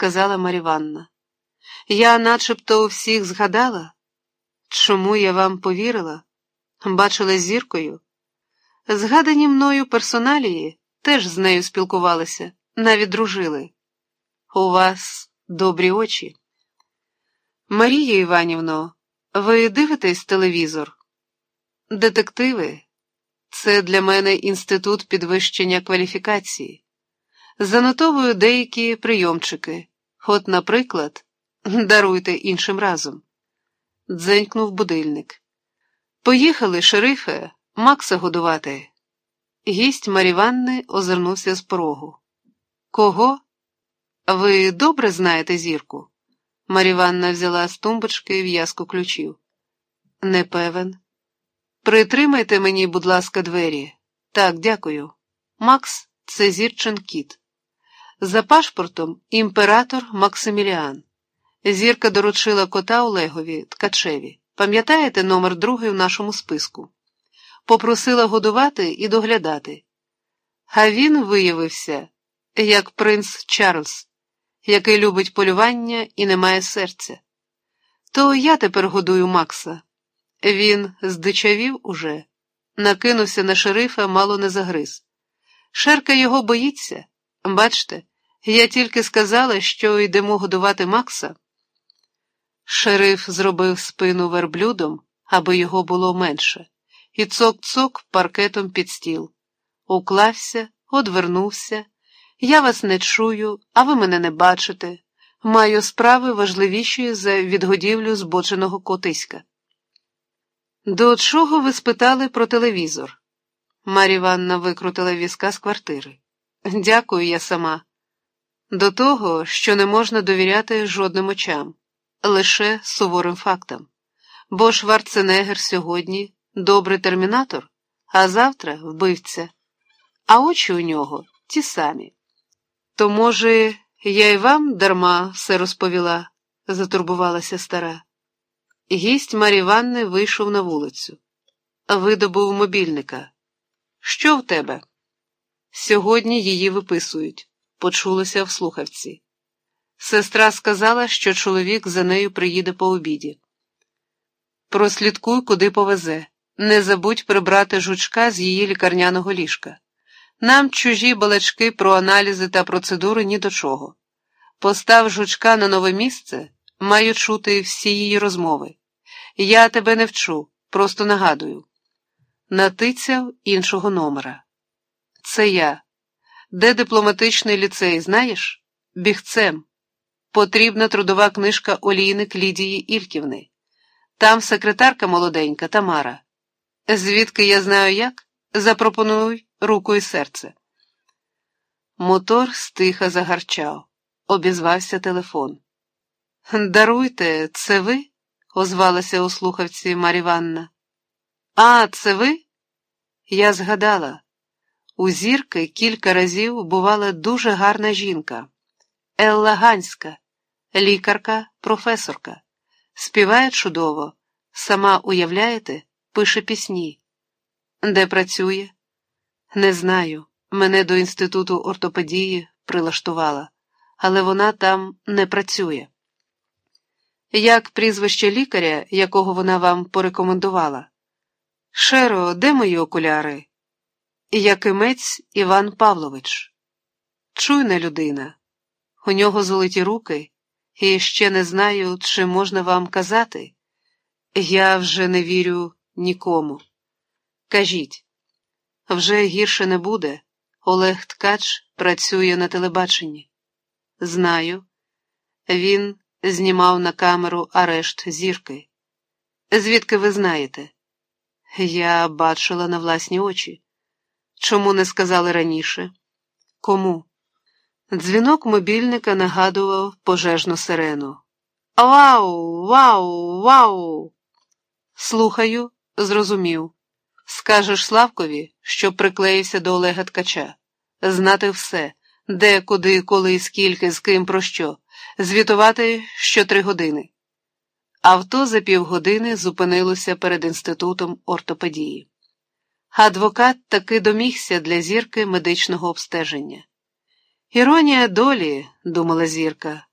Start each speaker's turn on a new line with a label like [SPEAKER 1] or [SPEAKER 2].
[SPEAKER 1] сказала Маріванна. Я начебто у всіх згадала, чому я вам повірила, бачила зіркою. Згадані мною персоналії теж з нею спілкувалися, навіть дружили. У вас добрі очі. Марія Іванівно, ви дивитесь телевізор? Детективи, це для мене інститут підвищення кваліфікації. Занотовую деякі прийомчики. От, наприклад, даруйте іншим разом. Дзенькнув будильник. Поїхали, шерифе, Макса годувати. Гість Маріванни озирнувся з порогу. Кого? Ви добре знаєте зірку? Маріванна взяла з тумбочки в'язку ключів. Не певен. Притримайте мені, будь ласка, двері. Так, дякую. Макс це зірчин кіт. За пашпортом імператор Максиміліан. Зірка доручила кота Олегові Ткачеві. Пам'ятаєте номер другий в нашому списку? Попросила годувати і доглядати. А він виявився, як принц Чарльз, який любить полювання і не має серця. То я тепер годую Макса. Він здичавів уже, накинувся на шерифа, мало не загриз. Шерка його боїться. Бачте, я тільки сказала, що йдемо годувати Макса. Шериф зробив спину верблюдом, аби його було менше, і цок-цок паркетом під стіл. Уклався, одвернувся. Я вас не чую, а ви мене не бачите. Маю справи важливіші за відгодівлю збоченого котиська. До чого ви спитали про телевізор? Марі Іванна викрутила візка з квартири. Дякую, я сама. До того, що не можна довіряти жодним очам, лише суворим фактам. Бо Шварценеггер сьогодні добрий термінатор, а завтра вбивця, а очі у нього ті самі. То, може, я й вам дарма все розповіла, затурбувалася стара. Гість Марі Ванни вийшов на вулицю. Видобув мобільника. Що в тебе? Сьогодні її виписують, почулося в слухавці. Сестра сказала, що чоловік за нею приїде по обіді. Прослідкуй, куди повезе. Не забудь прибрати жучка з її лікарняного ліжка. Нам чужі балачки про аналізи та процедури ні до чого. Постав жучка на нове місце, маю чути всі її розмови. Я тебе не вчу, просто нагадую. Натицяв іншого номера. Це я. Де дипломатичний ліцей, знаєш? Бігцем. Потрібна трудова книжка олійник Лідії Ільківни. Там секретарка молоденька Тамара. Звідки я знаю як? Запропонуй руку і серце. Мотор стиха загарчав. Обізвався телефон. Даруйте, це ви? озвалася у слухавці Маріванна. А, це ви? Я згадала. У зірки кілька разів бувала дуже гарна жінка. Елла Ганська, лікарка, професорка. Співає чудово. Сама уявляєте, пише пісні. Де працює? Не знаю. Мене до інституту ортопедії прилаштувала, але вона там не працює. Як прізвище лікаря, якого вона вам порекомендувала? Шеро, де мої окуляри? Якимець Іван Павлович. Чуйна людина. У нього золоті руки, і ще не знаю, чи можна вам казати. Я вже не вірю нікому. Кажіть, вже гірше не буде. Олег Ткач працює на телебаченні. Знаю. Він знімав на камеру арешт зірки. Звідки ви знаєте? Я бачила на власні очі. Чому не сказали раніше? Кому? Дзвінок мобільника нагадував пожежну сирену. Вау, вау, вау. Слухаю, зрозумів. Скажеш Славкові, що приклеївся до Олега Ткача, знати все, де, куди, коли, скільки, з ким, про що, звітувати що три години. Авто за півгодини зупинилося перед інститутом ортопедії. Адвокат таки домігся для зірки медичного обстеження. Іронія долі, думала зірка,